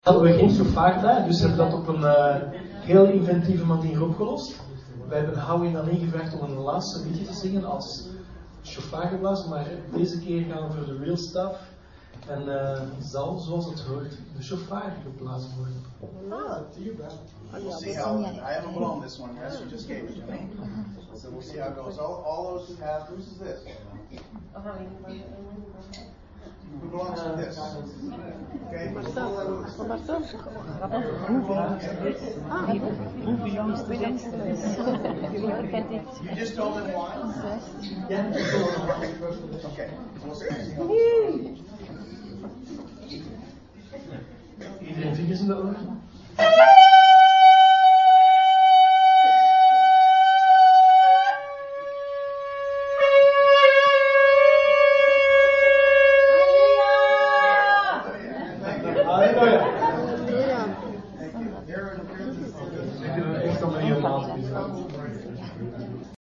hadden we geen chauffeur bij, dus hebben we dat op een uh, heel inventieve manier opgelost. We hebben Howie dan ingevraagd om een laatste liedje te zingen als chauffeur maar deze keer gaan we voor de real stuff. En uh, zal, zoals het hoort, de chauffeur geblazen worden. Ah, we'll see how, I haven't blown this one you just gave it to me. So we'll see how it goes. All, all those who have, whose is this? Who belongs to this? Okay. Who belongs to this? You just told them why? Ja, Okay. We'll. Iedereen Ik een heel laatste